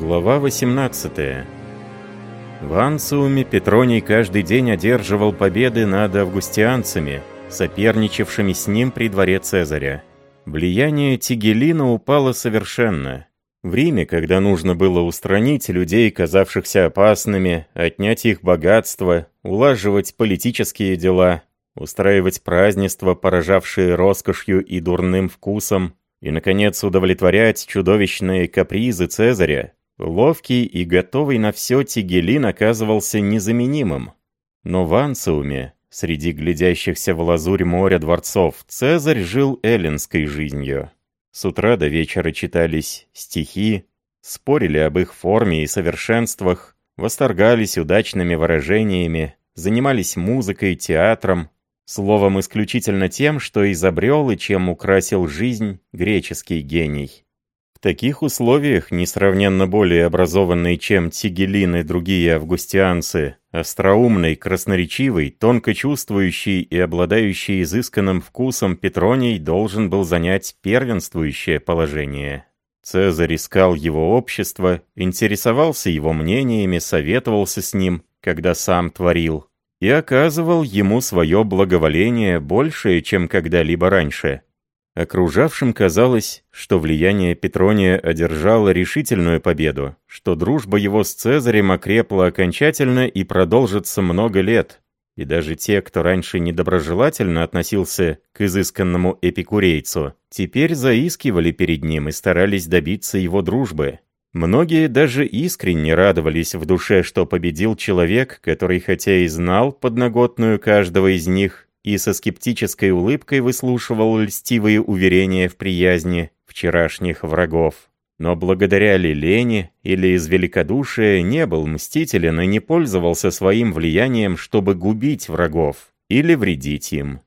Глава 18 В Ансууме Петроний каждый день одерживал победы над августианцами, соперничавшими с ним при дворе Цезаря. Влияние Тигелина упало совершенно. В Риме, когда нужно было устранить людей, казавшихся опасными, отнять их богатство, улаживать политические дела, устраивать празднества, поражавшие роскошью и дурным вкусом, и, наконец, удовлетворять чудовищные капризы Цезаря, ловкий и готовый на все Тигелин оказывался незаменимым. Но в Ансауме, среди глядящихся в лазурь моря дворцов, Цезарь жил эллинской жизнью. С утра до вечера читались стихи, спорили об их форме и совершенствах, восторгались удачными выражениями, занимались музыкой, театром, Словом, исключительно тем, что изобрел и чем украсил жизнь греческий гений. Таких условиях, несравненно более образованный, чем Тигелин и другие августианцы, остроумный, красноречивый, тонко чувствующий и обладающий изысканным вкусом Петроний должен был занять первенствующее положение. Цезарь искал его общество, интересовался его мнениями, советовался с ним, когда сам творил и оказывал ему свое благоволение большее, чем когда-либо раньше. Окружавшим казалось, что влияние Петрония одержало решительную победу, что дружба его с Цезарем окрепла окончательно и продолжится много лет, и даже те, кто раньше недоброжелательно относился к изысканному эпикурейцу, теперь заискивали перед ним и старались добиться его дружбы. Многие даже искренне радовались в душе, что победил человек, который хотя и знал подноготную каждого из них, и со скептической улыбкой выслушивал льстивые уверения в приязни вчерашних врагов. Но благодаря ли лени или из великодушия не был мстителен и не пользовался своим влиянием, чтобы губить врагов или вредить им.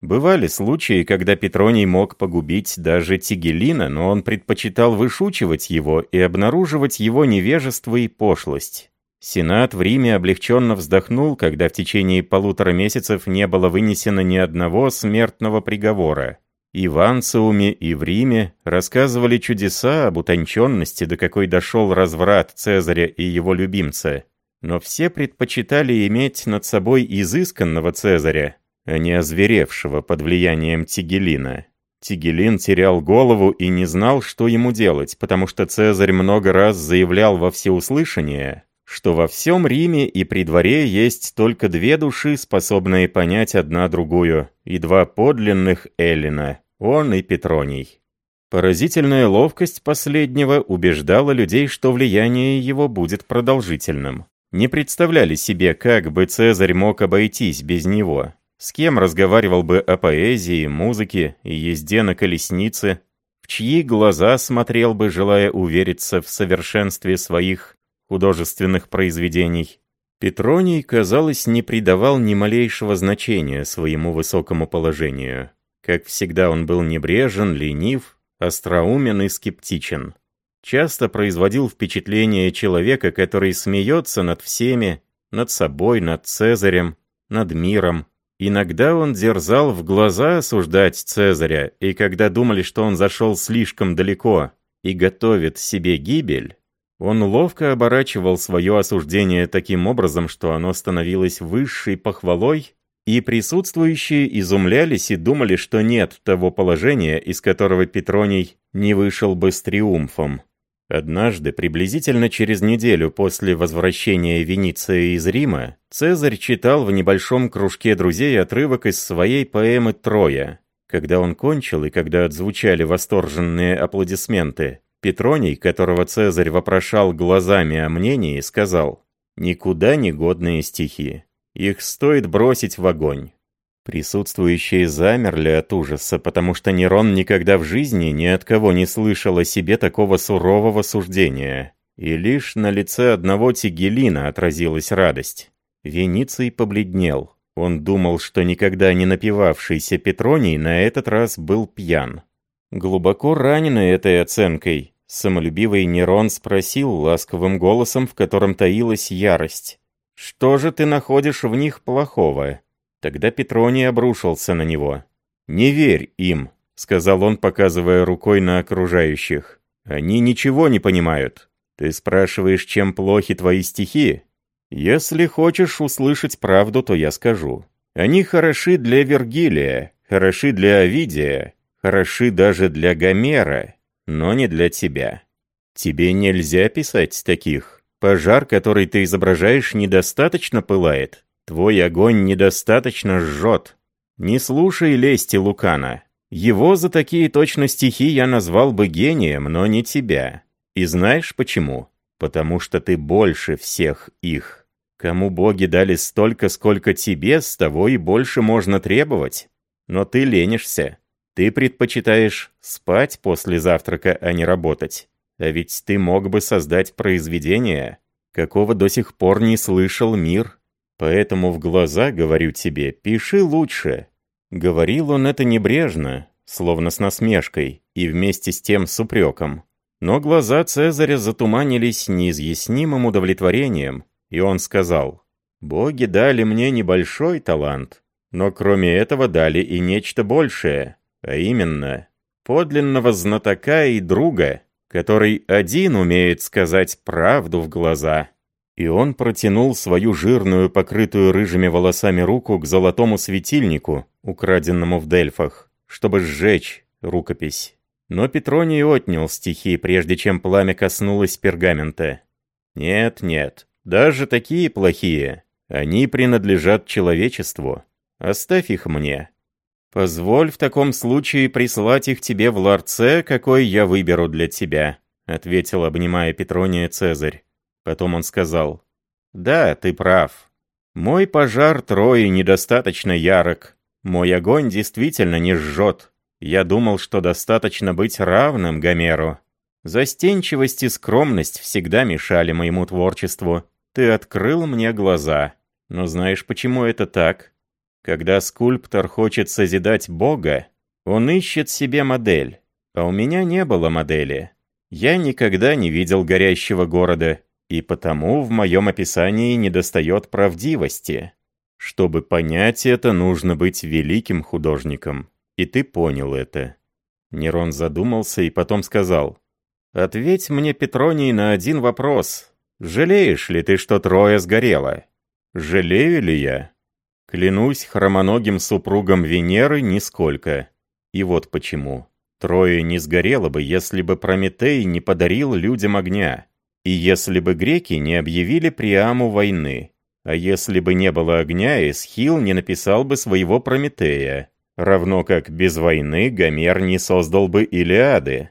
Бывали случаи, когда Петроний мог погубить даже Тигелина, но он предпочитал вышучивать его и обнаруживать его невежество и пошлость. Сенат в Риме облегченно вздохнул, когда в течение полутора месяцев не было вынесено ни одного смертного приговора. И в Анциуме, и в Риме рассказывали чудеса об утонченности, до какой дошел разврат Цезаря и его любимца. Но все предпочитали иметь над собой изысканного Цезаря, а не озверевшего под влиянием Тигелина. Тигелин терял голову и не знал, что ему делать, потому что Цезарь много раз заявлял во всеуслышание, что во всем Риме и при дворе есть только две души, способные понять одна другую, и два подлинных Эллина, он и Петроний. Поразительная ловкость последнего убеждала людей, что влияние его будет продолжительным. Не представляли себе, как бы Цезарь мог обойтись без него. С кем разговаривал бы о поэзии, музыке и езде на колеснице? В чьи глаза смотрел бы, желая увериться в совершенстве своих художественных произведений? Петроний, казалось, не придавал ни малейшего значения своему высокому положению. Как всегда, он был небрежен, ленив, остроумен и скептичен. Часто производил впечатление человека, который смеется над всеми, над собой, над Цезарем, над миром, Иногда он дерзал в глаза осуждать Цезаря, и когда думали, что он зашел слишком далеко и готовит себе гибель, он ловко оборачивал свое осуждение таким образом, что оно становилось высшей похвалой, и присутствующие изумлялись и думали, что нет того положения, из которого Петроний не вышел бы с триумфом. Однажды, приблизительно через неделю после возвращения Вениции из Рима, Цезарь читал в небольшом кружке друзей отрывок из своей поэмы «Троя». Когда он кончил и когда отзвучали восторженные аплодисменты, Петроний, которого Цезарь вопрошал глазами о мнении, сказал «Никуда не годные стихи. Их стоит бросить в огонь». Присутствующие замерли от ужаса, потому что Нерон никогда в жизни ни от кого не слышал о себе такого сурового суждения. И лишь на лице одного Тигелина отразилась радость. Вениций побледнел. Он думал, что никогда не напивавшийся Петроний на этот раз был пьян. Глубоко раненый этой оценкой, самолюбивый Нерон спросил ласковым голосом, в котором таилась ярость. «Что же ты находишь в них плохого?» Тогда Петроний обрушился на него. «Не верь им», — сказал он, показывая рукой на окружающих. «Они ничего не понимают. Ты спрашиваешь, чем плохи твои стихи? Если хочешь услышать правду, то я скажу. Они хороши для Вергилия, хороши для Овидия, хороши даже для Гомера, но не для тебя. Тебе нельзя писать таких. Пожар, который ты изображаешь, недостаточно пылает. Твой огонь недостаточно жжет. Не слушай лести Лукана. Его за такие точно стихи я назвал бы гением, но не тебя. И знаешь почему? Потому что ты больше всех их. Кому боги дали столько, сколько тебе, с того и больше можно требовать. Но ты ленишься. Ты предпочитаешь спать после завтрака, а не работать. А ведь ты мог бы создать произведение, какого до сих пор не слышал мир. Поэтому в глаза, говорю тебе, пиши лучше. Говорил он это небрежно, словно с насмешкой, и вместе с тем с упреком. Но глаза Цезаря затуманились неизъяснимым удовлетворением, и он сказал, «Боги дали мне небольшой талант, но кроме этого дали и нечто большее, а именно, подлинного знатока и друга, который один умеет сказать правду в глаза». И он протянул свою жирную, покрытую рыжими волосами руку к золотому светильнику, украденному в Дельфах, чтобы сжечь рукопись. Но Петроний отнял стихи, прежде чем пламя коснулось пергамента. Нет, нет, даже такие плохие. Они принадлежат человечеству. Оставь их мне. Позволь в таком случае прислать их тебе в ларце, какой я выберу для тебя, ответил, обнимая Петрония Цезарь. Потом он сказал, «Да, ты прав. Мой пожар Трои недостаточно ярок. Мой огонь действительно не жжет. Я думал, что достаточно быть равным Гомеру. Застенчивость и скромность всегда мешали моему творчеству. Ты открыл мне глаза. Но знаешь, почему это так? Когда скульптор хочет созидать Бога, он ищет себе модель. А у меня не было модели. Я никогда не видел горящего города, и потому в моем описании недостает правдивости. Чтобы понять это, нужно быть великим художником. И ты понял это. Нерон задумался и потом сказал, «Ответь мне, Петроний, на один вопрос. Жалеешь ли ты, что Троя сгорела?» «Жалею ли я?» Клянусь хромоногим супругом Венеры нисколько. И вот почему. Троя не сгорела бы, если бы Прометей не подарил людям огня. И если бы греки не объявили Приаму войны, а если бы не было огня, Эсхил не написал бы своего Прометея, равно как без войны Гомер не создал бы Илиады.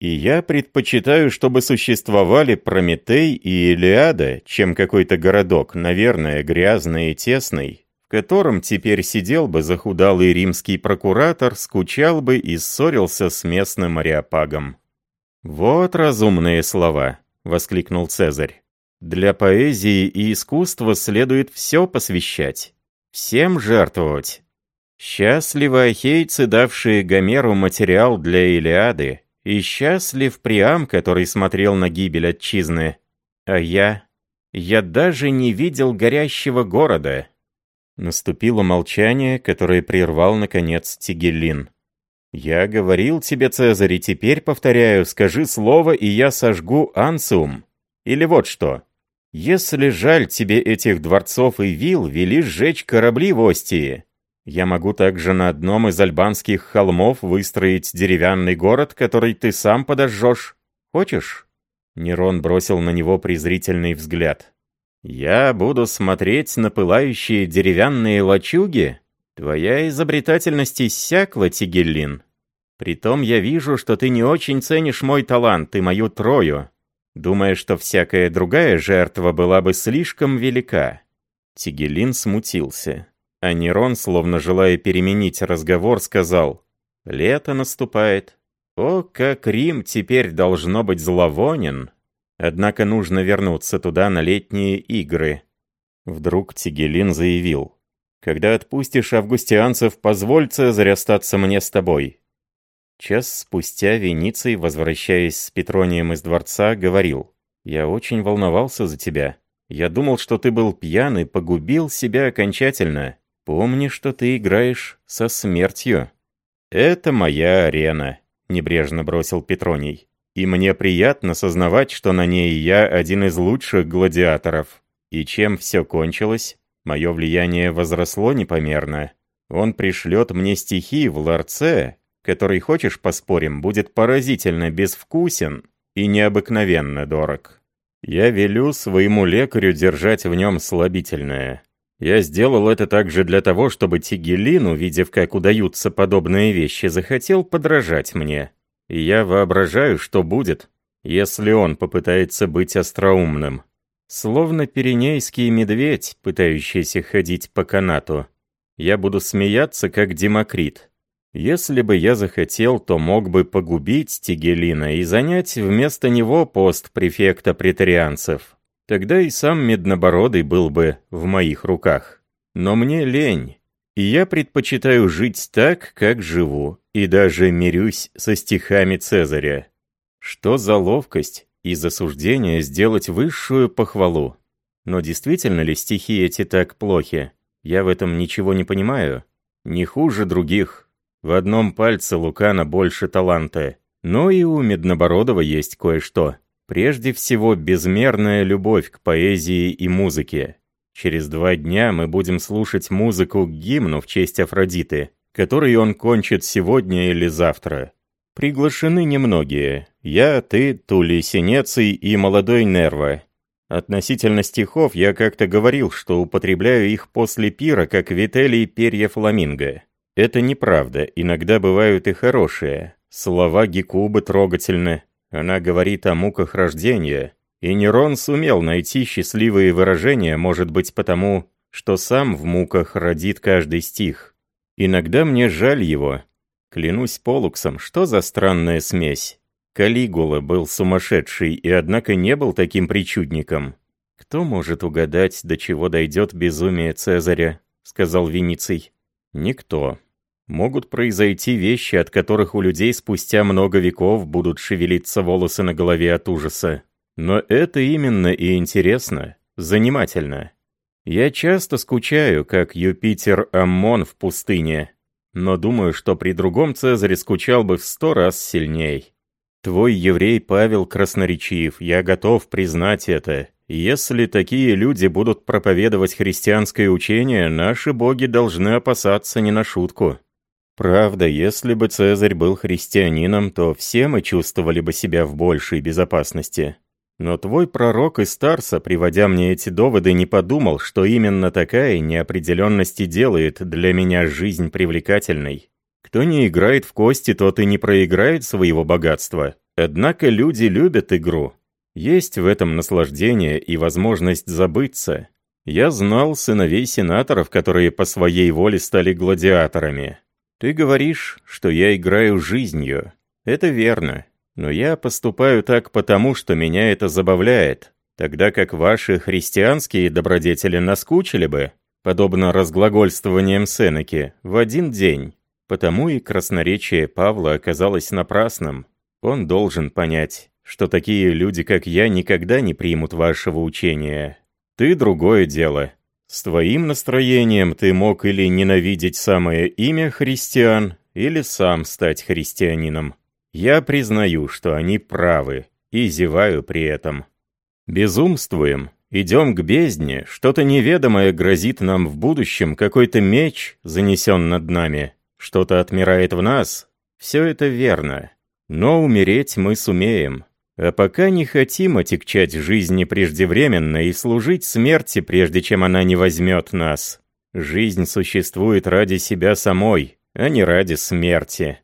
И я предпочитаю, чтобы существовали Прометей и Илиада, чем какой-то городок, наверное, грязный и тесный, котором теперь сидел бы захудалый римский прокуратор, скучал бы и ссорился с местным ариапагом. Вот разумные слова. — воскликнул Цезарь. «Для поэзии и искусства следует все посвящать, всем жертвовать. Счастливы ахейцы, давшие Гомеру материал для Илиады, и счастлив Приам, который смотрел на гибель отчизны. А я... я даже не видел горящего города». Наступило молчание, которое прервал, наконец, Тигелин. «Я говорил тебе, Цезарь, и теперь повторяю, скажи слово, и я сожгу Ансиум. Или вот что. Если жаль тебе этих дворцов и вил, вели сжечь корабли в Остии. Я могу также на одном из альбанских холмов выстроить деревянный город, который ты сам подожжешь. Хочешь?» Нерон бросил на него презрительный взгляд. «Я буду смотреть на пылающие деревянные лачуги?» «Твоя изобретательность иссякла, Тигеллин. Притом я вижу, что ты не очень ценишь мой талант и мою Трою, думая, что всякая другая жертва была бы слишком велика». Тигелин смутился. А Нерон, словно желая переменить разговор, сказал, «Лето наступает. О, как Рим теперь должно быть зловонен. Однако нужно вернуться туда на летние игры». Вдруг Тигелин заявил, когда отпустишь августианцев, позволь, Цезарь, остаться мне с тобой». Час спустя Вениций, возвращаясь с Петронием из дворца, говорил, «Я очень волновался за тебя. Я думал, что ты был пьян и погубил себя окончательно. Помни, что ты играешь со смертью». «Это моя арена», — небрежно бросил Петроний. И мне приятно сознавать, что на ней я один из лучших гладиаторов. И чем все кончилось? Мое влияние возросло непомерно. Он пришлет мне стихи в ларце, который, хочешь поспорим, будет поразительно безвкусен и необыкновенно дорог. Я велю своему лекарю держать в нем слабительное. Я сделал это также для того, чтобы Тигелин, увидев, как удаются подобные вещи, захотел подражать мне. Я воображаю, что будет, если он попытается быть остроумным. Словно пиренейский медведь, пытающийся ходить по канату. Я буду смеяться, как Демокрит. Если бы я захотел, то мог бы погубить Тигелина и занять вместо него пост префекта претарианцев. Тогда и сам Меднобородый был бы в моих руках. Но мне лень, и я предпочитаю жить так, как живу, и даже мирюсь со стихами Цезаря. Что за ловкость и засуждение сделать высшую похвалу? Но действительно ли стихи эти так плохи? Я в этом ничего не понимаю. Не хуже других. В одном пальце Лукана больше таланта. Но и у Меднобородова есть кое-что. Прежде всего, безмерная любовь к поэзии и музыке. Через два дня мы будем слушать музыку к гимну в честь Афродиты, который он кончит сегодня или завтра. Приглашены немногие. Я, ты, Тули Синеций и молодой Нерва. Относительно стихов я как-то говорил, что употребляю их после пира, как вителий перья фламинго. Это неправда, иногда бывают и хорошие. Слова Гекубы трогательны. Она говорит о муках рождения. И Нерон сумел найти счастливые выражения, может быть потому, что сам в муках родит каждый стих. Иногда мне жаль его. Клянусь Полуксом, что за странная смесь. Калигула был сумасшедший и однако не был таким причудником. «Кто может угадать, до чего дойдет безумие Цезаря?» — сказал Вениций. «Никто. Могут произойти вещи, от которых у людей спустя много веков будут шевелиться волосы на голове от ужаса. Но это именно и интересно, занимательно. Я часто скучаю, как Юпитер Аммон в пустыне, но думаю, что при другом Цезаре скучал бы в сто раз сильней. Твой еврей Павел красноречив, я готов признать это. Если такие люди будут проповедовать христианское учение, наши боги должны опасаться не на шутку. Правда, если бы Цезарь был христианином, то все мы чувствовали бы себя в большей безопасности. Но твой пророк из Старса, приводя мне эти доводы, не подумал, что именно такая неопределенность и делает для меня жизнь привлекательной. Кто не играет в кости, тот и не проиграет своего богатства. Однако люди любят игру. Есть в этом наслаждение и возможность забыться. Я знал сыновей сенаторов, которые по своей воле стали гладиаторами. Ты говоришь, что я играю жизнью. Это верно. Но я поступаю так потому, что меня это забавляет, тогда как ваши христианские добродетели наскучили бы, подобно разглагольствованиям Сенеки, в один день. Потому и красноречие Павла оказалось напрасным. Он должен понять, что такие люди, как я, никогда не примут вашего учения. Ты другое дело. С твоим настроением ты мог или ненавидеть самое имя христиан, или сам стать христианином. Я признаю, что они правы, и зеваю при этом. Безумствуем, идем к бездне, что-то неведомое грозит нам в будущем, какой-то меч занесен над нами, что-то отмирает в нас. Все это верно, но умереть мы сумеем. А пока не хотим отягчать жизни преждевременно и служить смерти, прежде чем она не возьмет нас. Жизнь существует ради себя самой, а не ради смерти.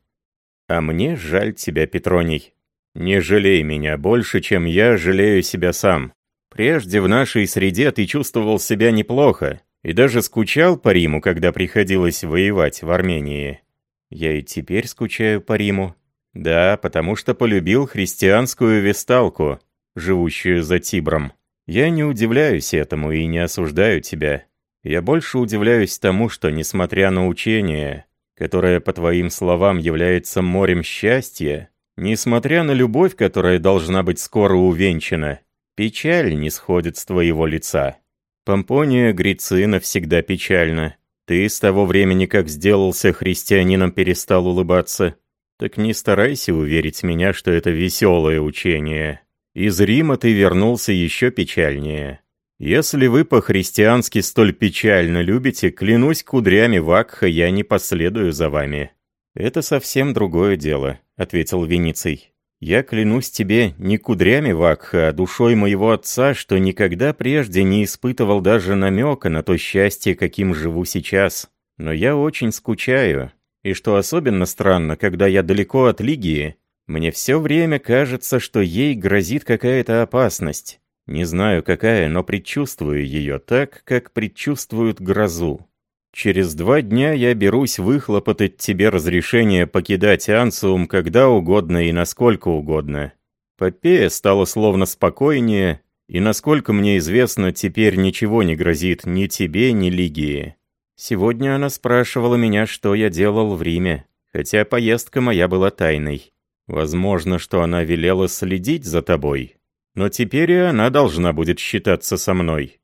А мне жаль тебя, Петроний. Не жалей меня больше, чем я жалею себя сам. Прежде в нашей среде ты чувствовал себя неплохо и даже скучал по Риму, когда приходилось воевать в Армении. Я и теперь скучаю по Риму, да, потому что полюбил христианскую весталку, живущую за Тибром. Я не удивляюсь этому и не осуждаю тебя. Я больше удивляюсь тому, что, несмотря на учение, которое, по твоим словам, является морем счастья, несмотря на любовь, которая должна быть скоро увенчана, печаль не сходит с твоего лица. Помпония Грицина всегда печальна. Ты с того времени, как сделался христианином, перестал улыбаться. Так не старайся уверить меня, что это веселое учение. Из Рима ты вернулся еще печальнее. Если вы по-христиански столь печально любите, клянусь кудрями Вакха, я не последую за вами». «Это совсем другое дело», — ответил Вениций. «Я клянусь тебе не кудрями Вакха, а душой моего отца, что никогда прежде не испытывал даже намека на то счастье, каким живу сейчас. Но я очень скучаю, и что особенно странно, когда я далеко от Лигии, мне все время кажется, что ей грозит какая-то опасность. Не знаю какая, но предчувствую ее так, как предчувствуют грозу. Через два дня я берусь выхлопотать тебе разрешение покидать Ансиум когда угодно и насколько угодно. Попея стала словно спокойнее, и, насколько мне известно, теперь ничего не грозит ни тебе, ни Лигии. Сегодня она спрашивала меня, что я делал в Риме, хотя поездка моя была тайной. Возможно, что она велела следить за тобой, но теперь и она должна будет считаться со мной».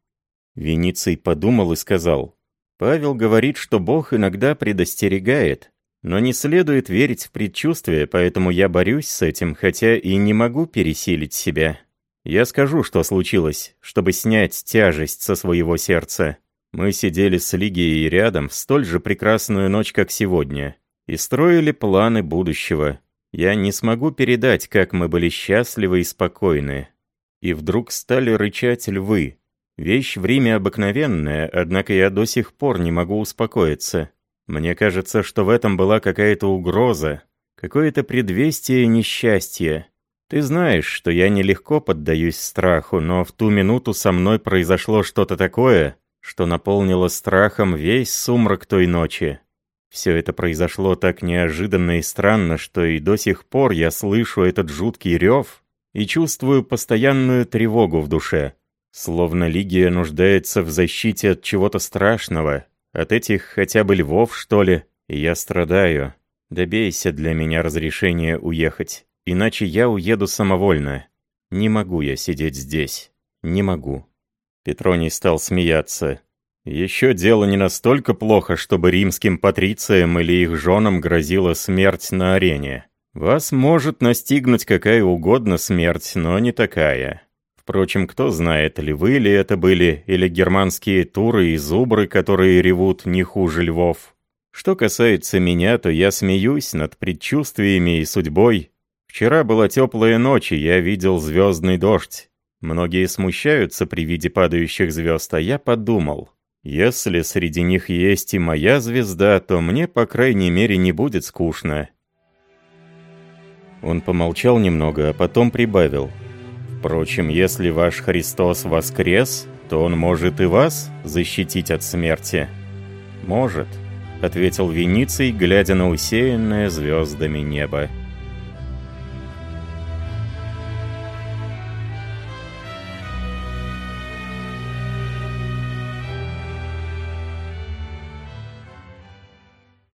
Вениций подумал и сказал, «Павел говорит, что Бог иногда предостерегает, но не следует верить в предчувствие, поэтому я борюсь с этим, хотя и не могу пересилить себя. Я скажу, что случилось, чтобы снять тяжесть со своего сердца. Мы сидели с Лигией рядом в столь же прекрасную ночь, как сегодня, и строили планы будущего. Я не смогу передать, как мы были счастливы и спокойны. И вдруг стали рычать львы. Вещь в Риме обыкновенная, однако я до сих пор не могу успокоиться. Мне кажется, что в этом была какая-то угроза, какое-то предвестие несчастья. Ты знаешь, что я нелегко поддаюсь страху, но в ту минуту со мной произошло что-то такое, что наполнило страхом весь сумрак той ночи. Все это произошло так неожиданно и странно, что и до сих пор я слышу этот жуткий рев и чувствую постоянную тревогу в душе. Словно Лигия нуждается в защите от чего-то страшного, от этих хотя бы львов, что ли, и я страдаю. Добейся для меня разрешения уехать, иначе я уеду самовольно. Не могу я сидеть здесь. Не могу. Петроний стал смеяться. Еще дело не настолько плохо, чтобы римским патрициям или их женам грозила смерть на арене. Вас может настигнуть какая угодно смерть, но не такая. Впрочем, кто знает, ли вы ли это были, или германские туры и зубры, которые ревут не хуже львов. Что касается меня, то я смеюсь над предчувствиями и судьбой. Вчера была теплая ночь, и я видел звездный дождь. Многие смущаются при виде падающих звезд, а я подумал, если среди них есть и моя звезда, то мне, по крайней мере, не будет скучно. Он помолчал немного, а потом прибавил. Впрочем, если ваш Христос воскрес, то он может и вас защитить от смерти. Может, ответил Вениций, глядя на усеянное звездами небо.